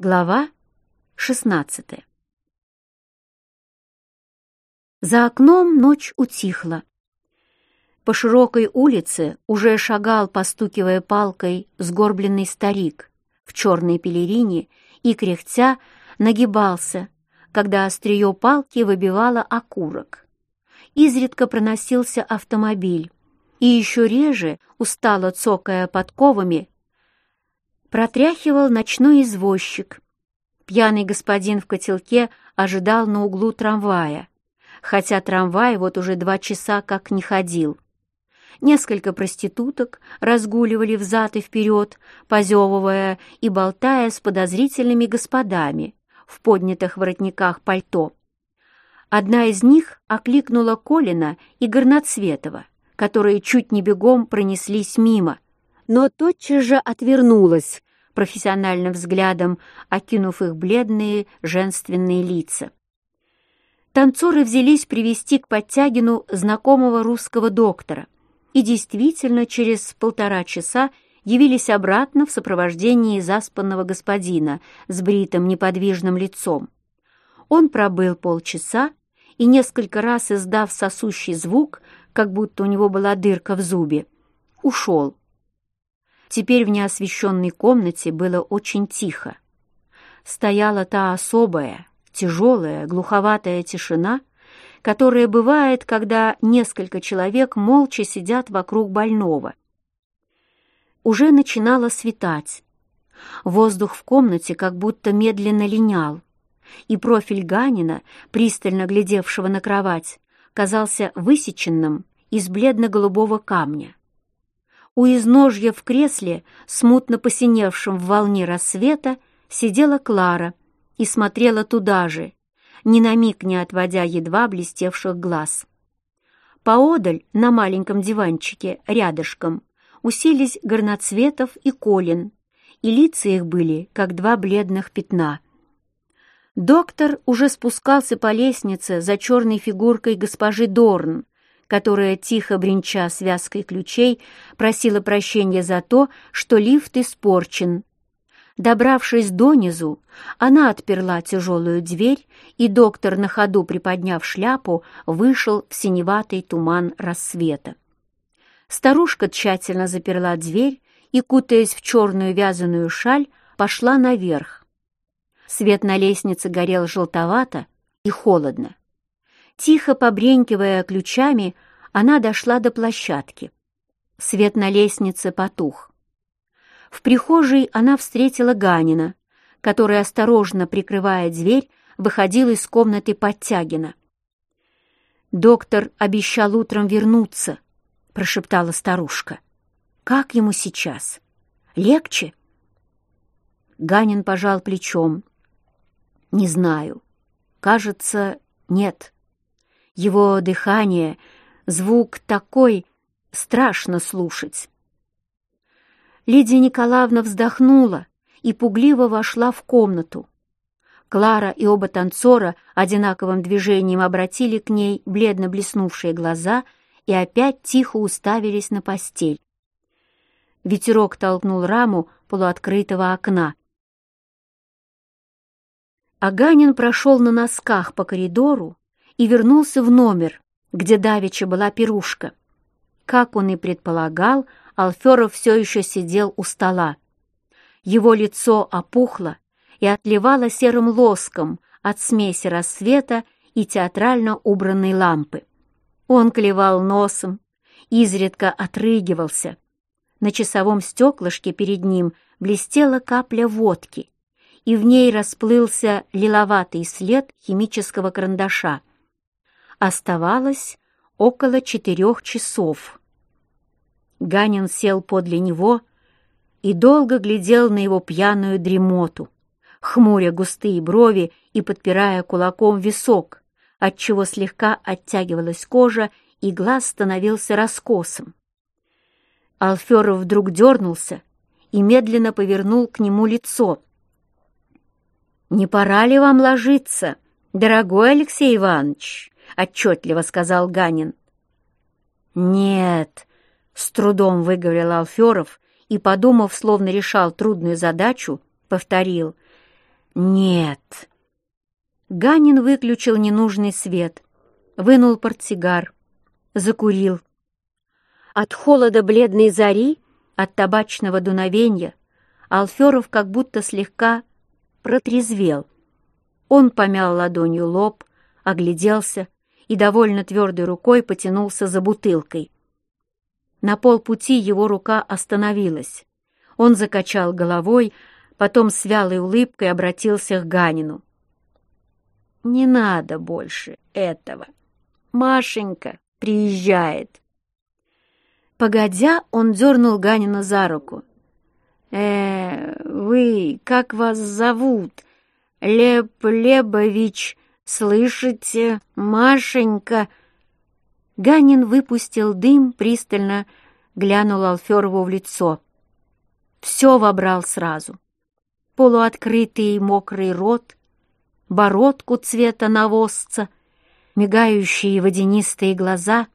Глава 16 За окном ночь утихла. По широкой улице уже шагал, постукивая палкой, сгорбленный старик в черной пелерине и, кряхтя, нагибался, когда острие палки выбивало окурок. Изредка проносился автомобиль, и еще реже, устало цокая подковами, протряхивал ночной извозчик. Пьяный господин в котелке ожидал на углу трамвая, хотя трамвай вот уже два часа как не ходил. Несколько проституток разгуливали взад и вперед, позевывая и болтая с подозрительными господами в поднятых воротниках пальто. Одна из них окликнула Колина и Горноцветова, которые чуть не бегом пронеслись мимо — но тотчас же отвернулась, профессиональным взглядом окинув их бледные женственные лица. Танцоры взялись привести к Подтягину знакомого русского доктора и действительно через полтора часа явились обратно в сопровождении заспанного господина с бритым неподвижным лицом. Он пробыл полчаса и, несколько раз издав сосущий звук, как будто у него была дырка в зубе, ушел, Теперь в неосвещенной комнате было очень тихо. Стояла та особая, тяжелая, глуховатая тишина, которая бывает, когда несколько человек молча сидят вокруг больного. Уже начинало светать. Воздух в комнате как будто медленно линял, и профиль Ганина, пристально глядевшего на кровать, казался высеченным из бледно-голубого камня. У изножья в кресле, смутно посиневшем в волне рассвета, сидела Клара и смотрела туда же, ни на миг не отводя едва блестевших глаз. Поодаль, на маленьком диванчике, рядышком, уселись Горноцветов и Колин, и лица их были, как два бледных пятна. Доктор уже спускался по лестнице за черной фигуркой госпожи Дорн, которая, тихо бренча связкой ключей, просила прощения за то, что лифт испорчен. Добравшись донизу, она отперла тяжелую дверь, и доктор, на ходу приподняв шляпу, вышел в синеватый туман рассвета. Старушка тщательно заперла дверь и, кутаясь в черную вязаную шаль, пошла наверх. Свет на лестнице горел желтовато и холодно. Тихо побренькивая ключами, она дошла до площадки. Свет на лестнице потух. В прихожей она встретила Ганина, который, осторожно прикрывая дверь, выходил из комнаты Подтягина. «Доктор обещал утром вернуться», — прошептала старушка. «Как ему сейчас? Легче?» Ганин пожал плечом. «Не знаю. Кажется, нет». Его дыхание, звук такой, страшно слушать. Лидия Николаевна вздохнула и пугливо вошла в комнату. Клара и оба танцора одинаковым движением обратили к ней бледно блеснувшие глаза и опять тихо уставились на постель. Ветерок толкнул раму полуоткрытого окна. Аганин прошел на носках по коридору и вернулся в номер, где давеча была пирушка. Как он и предполагал, Алферов все еще сидел у стола. Его лицо опухло и отливало серым лоском от смеси рассвета и театрально убранной лампы. Он клевал носом, изредка отрыгивался. На часовом стеклышке перед ним блестела капля водки, и в ней расплылся лиловатый след химического карандаша — Оставалось около четырех часов. Ганин сел подле него и долго глядел на его пьяную дремоту, хмуря густые брови и подпирая кулаком висок, отчего слегка оттягивалась кожа и глаз становился раскосом. Алферов вдруг дернулся и медленно повернул к нему лицо. «Не пора ли вам ложиться, дорогой Алексей Иванович?» — отчетливо сказал Ганин. «Нет», — с трудом выговорил Алферов и, подумав, словно решал трудную задачу, повторил. «Нет». Ганин выключил ненужный свет, вынул портсигар, закурил. От холода бледной зари, от табачного дуновения, Алферов как будто слегка протрезвел. Он помял ладонью лоб, огляделся и довольно твердой рукой потянулся за бутылкой. На полпути его рука остановилась. Он закачал головой, потом с вялой улыбкой обратился к Ганину. «Не надо больше этого. Машенька приезжает». Погодя, он дернул Ганина за руку. «Э, вы, как вас зовут? Леп Лебович, слышите? Машенька!» Ганин выпустил дым, пристально глянул Алферову в лицо. Все вобрал сразу. Полуоткрытый мокрый рот, бородку цвета навозца, мигающие водянистые глаза.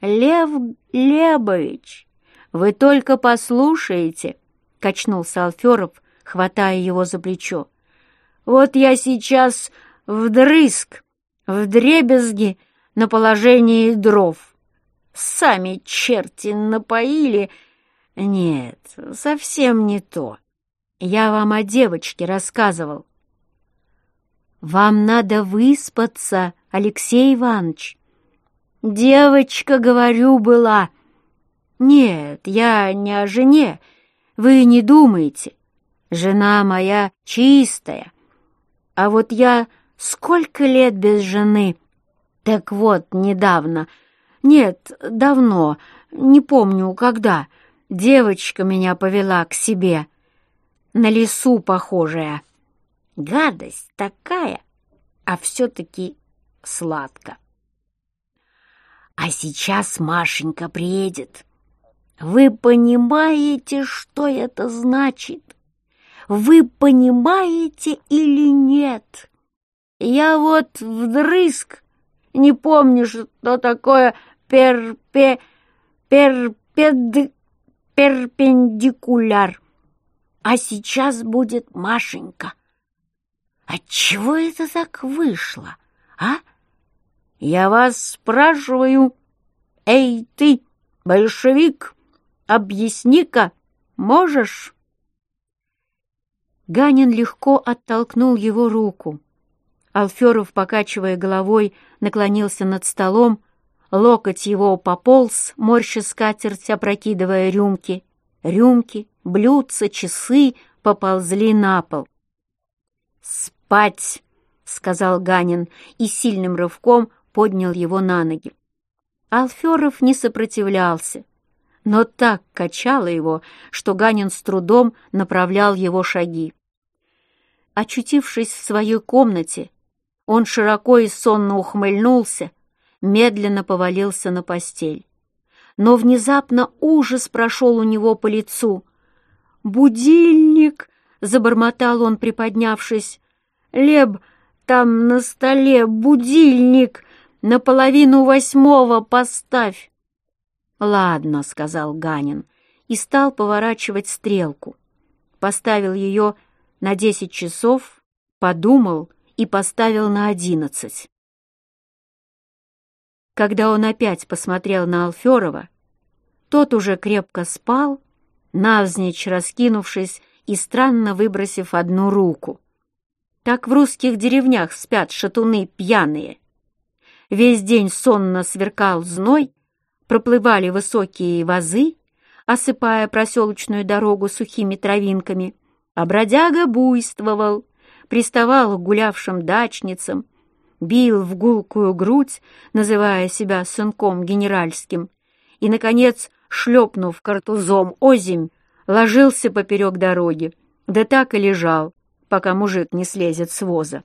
«Лев Лебович, вы только послушайте!» — качнулся Алферов, хватая его за плечо. «Вот я сейчас вдрызг, вдребезги на положении дров. Сами черти напоили. Нет, совсем не то. Я вам о девочке рассказывал. Вам надо выспаться, Алексей Иванович. Девочка, говорю, была. Нет, я не о жене. Вы не думайте. Жена моя чистая. А вот я сколько лет без жены. Так вот, недавно, нет, давно, не помню, когда, девочка меня повела к себе. На лесу похожая. Гадость такая, а все-таки сладко. А сейчас Машенька приедет. Вы понимаете, что это значит? Вы понимаете или нет? Я вот вдрызг не помню, что такое перпе... перпед... перпендикуляр. А сейчас будет Машенька. Отчего это так вышло, а? Я вас спрашиваю, эй ты, большевик, объясни-ка, можешь? Ганин легко оттолкнул его руку. Алферов, покачивая головой, наклонился над столом, локоть его пополз, морща скатерть, опрокидывая рюмки. Рюмки, блюдца, часы поползли на пол. «Спать!» — сказал Ганин и сильным рывком поднял его на ноги. Алферов не сопротивлялся, но так качало его, что Ганин с трудом направлял его шаги. Очутившись в своей комнате, он широко и сонно ухмыльнулся, медленно повалился на постель. Но внезапно ужас прошел у него по лицу. «Будильник!» — забормотал он, приподнявшись. «Леб, там на столе будильник! Наполовину восьмого поставь!» «Ладно», — сказал Ганин и стал поворачивать стрелку. Поставил ее на десять часов, подумал и поставил на одиннадцать. Когда он опять посмотрел на Алферова, тот уже крепко спал, навзничь раскинувшись и странно выбросив одну руку. Так в русских деревнях спят шатуны пьяные. Весь день сонно сверкал зной, проплывали высокие вазы, осыпая проселочную дорогу сухими травинками, а бродяга буйствовал, приставал к гулявшим дачницам, бил в гулкую грудь, называя себя сынком генеральским, и, наконец, шлепнув картузом озимь, ложился поперек дороги, да так и лежал, пока мужик не слезет с воза.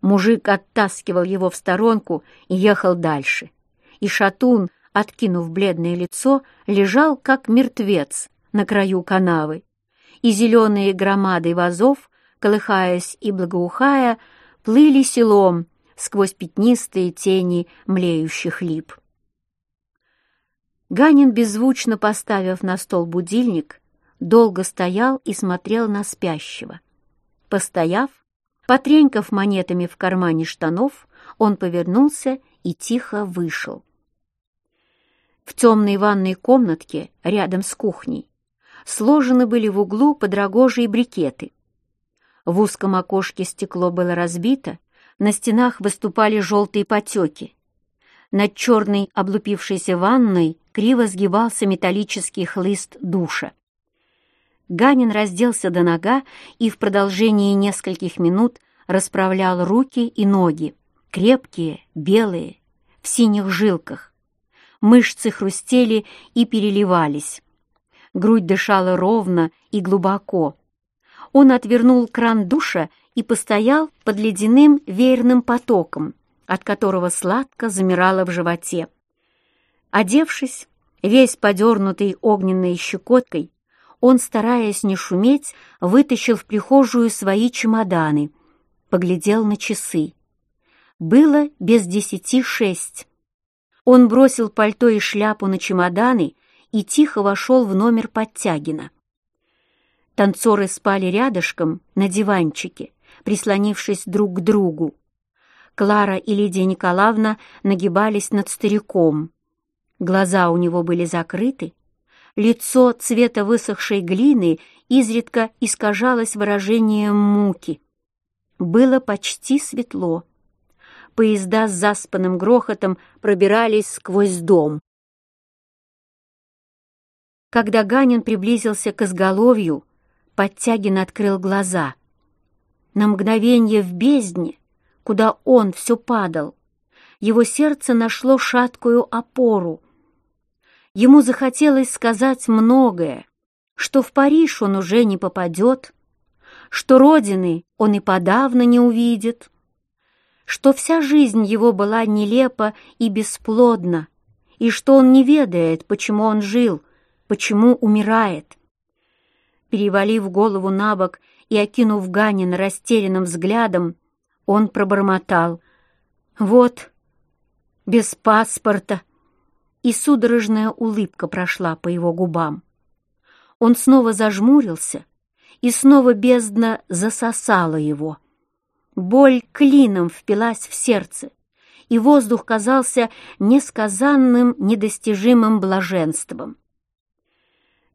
Мужик оттаскивал его в сторонку и ехал дальше, и шатун, откинув бледное лицо, лежал, как мертвец, на краю канавы, и зеленые громады вазов колыхаясь и благоухая, плыли селом сквозь пятнистые тени млеющих лип. Ганин, беззвучно поставив на стол будильник, долго стоял и смотрел на спящего. Постояв, потренькав монетами в кармане штанов, он повернулся и тихо вышел. В темной ванной комнатке рядом с кухней сложены были в углу подрогожие брикеты. В узком окошке стекло было разбито, на стенах выступали желтые потеки. Над черной облупившейся ванной криво сгибался металлический хлыст душа. Ганин разделся до нога и в продолжении нескольких минут расправлял руки и ноги, крепкие, белые, в синих жилках. Мышцы хрустели и переливались. Грудь дышала ровно и глубоко. Он отвернул кран душа и постоял под ледяным веерным потоком, от которого сладко замирало в животе. Одевшись, весь подернутый огненной щекоткой, он, стараясь не шуметь, вытащил в прихожую свои чемоданы, поглядел на часы. Было без десяти шесть. Он бросил пальто и шляпу на чемоданы и тихо вошел в номер Подтягина. Танцоры спали рядышком на диванчике, прислонившись друг к другу. Клара и Лидия Николаевна нагибались над стариком. Глаза у него были закрыты, лицо цвета высохшей глины изредка искажалось выражением муки. Было почти светло. Поезда с заспанным грохотом пробирались сквозь дом. Когда Ганин приблизился к изголовью, Подтягин открыл глаза. На мгновение в бездне, куда он все падал, его сердце нашло шаткую опору — Ему захотелось сказать многое, что в Париж он уже не попадет, что родины он и подавно не увидит, что вся жизнь его была нелепа и бесплодна, и что он не ведает, почему он жил, почему умирает. Перевалив голову на бок и окинув Ганина растерянным взглядом, он пробормотал. «Вот, без паспорта, и судорожная улыбка прошла по его губам. Он снова зажмурился, и снова бездна засосала его. Боль клином впилась в сердце, и воздух казался несказанным, недостижимым блаженством.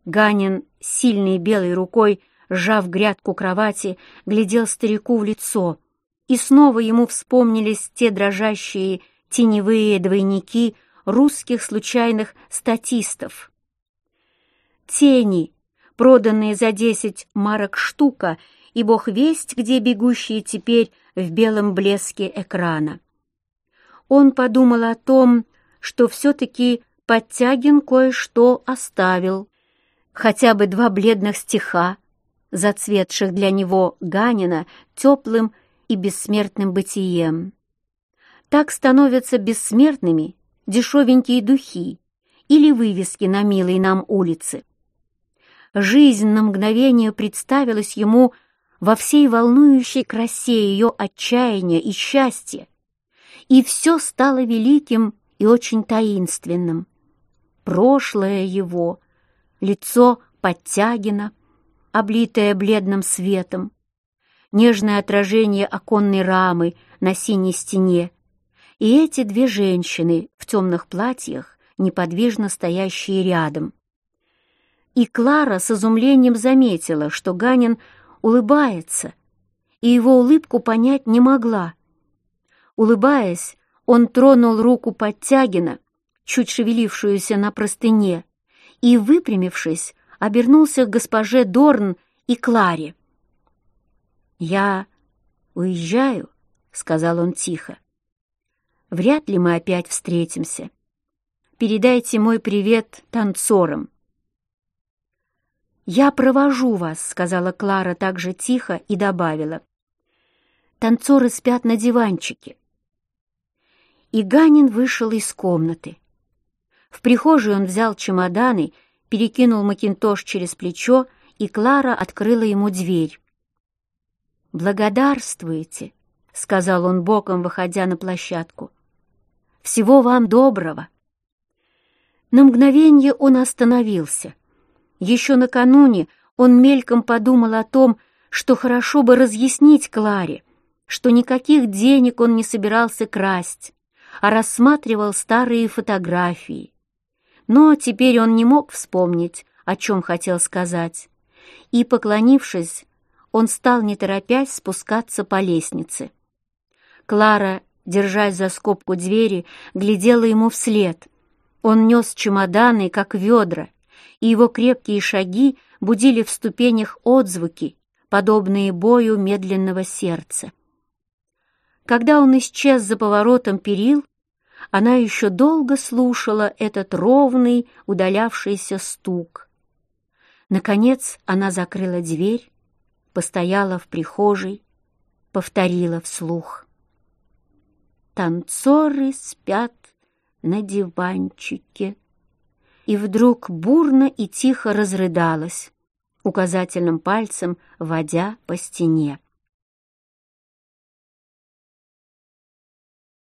Ганин, сильной белой рукой, сжав грядку кровати, глядел старику в лицо, и снова ему вспомнились те дрожащие теневые двойники, русских случайных статистов. Тени, проданные за десять марок штука, и бог весть, где бегущие теперь в белом блеске экрана. Он подумал о том, что все-таки Подтягин кое-что оставил, хотя бы два бледных стиха, зацветших для него Ганина теплым и бессмертным бытием. Так становятся бессмертными дешевенькие духи или вывески на милой нам улице. Жизнь на мгновение представилась ему во всей волнующей красе ее отчаяния и счастья, и все стало великим и очень таинственным. Прошлое его, лицо Подтягина, облитое бледным светом, нежное отражение оконной рамы на синей стене, и эти две женщины в темных платьях, неподвижно стоящие рядом. И Клара с изумлением заметила, что Ганин улыбается, и его улыбку понять не могла. Улыбаясь, он тронул руку Подтягина, чуть шевелившуюся на простыне, и, выпрямившись, обернулся к госпоже Дорн и Кларе. «Я уезжаю», — сказал он тихо. Вряд ли мы опять встретимся. Передайте мой привет танцорам. «Я провожу вас», — сказала Клара так же тихо и добавила. «Танцоры спят на диванчике». И Ганин вышел из комнаты. В прихожей он взял чемоданы, перекинул макинтош через плечо, и Клара открыла ему дверь. «Благодарствуйте», — сказал он боком, выходя на площадку. Всего вам доброго!» На мгновение он остановился. Еще накануне он мельком подумал о том, что хорошо бы разъяснить Кларе, что никаких денег он не собирался красть, а рассматривал старые фотографии. Но теперь он не мог вспомнить, о чем хотел сказать, и, поклонившись, он стал, не торопясь, спускаться по лестнице. Клара, держась за скобку двери, глядела ему вслед. Он нес чемоданы, как ведра, и его крепкие шаги будили в ступенях отзвуки, подобные бою медленного сердца. Когда он исчез за поворотом перил, она еще долго слушала этот ровный, удалявшийся стук. Наконец она закрыла дверь, постояла в прихожей, повторила вслух. Танцоры спят на диванчике. И вдруг бурно и тихо разрыдалась, указательным пальцем водя по стене.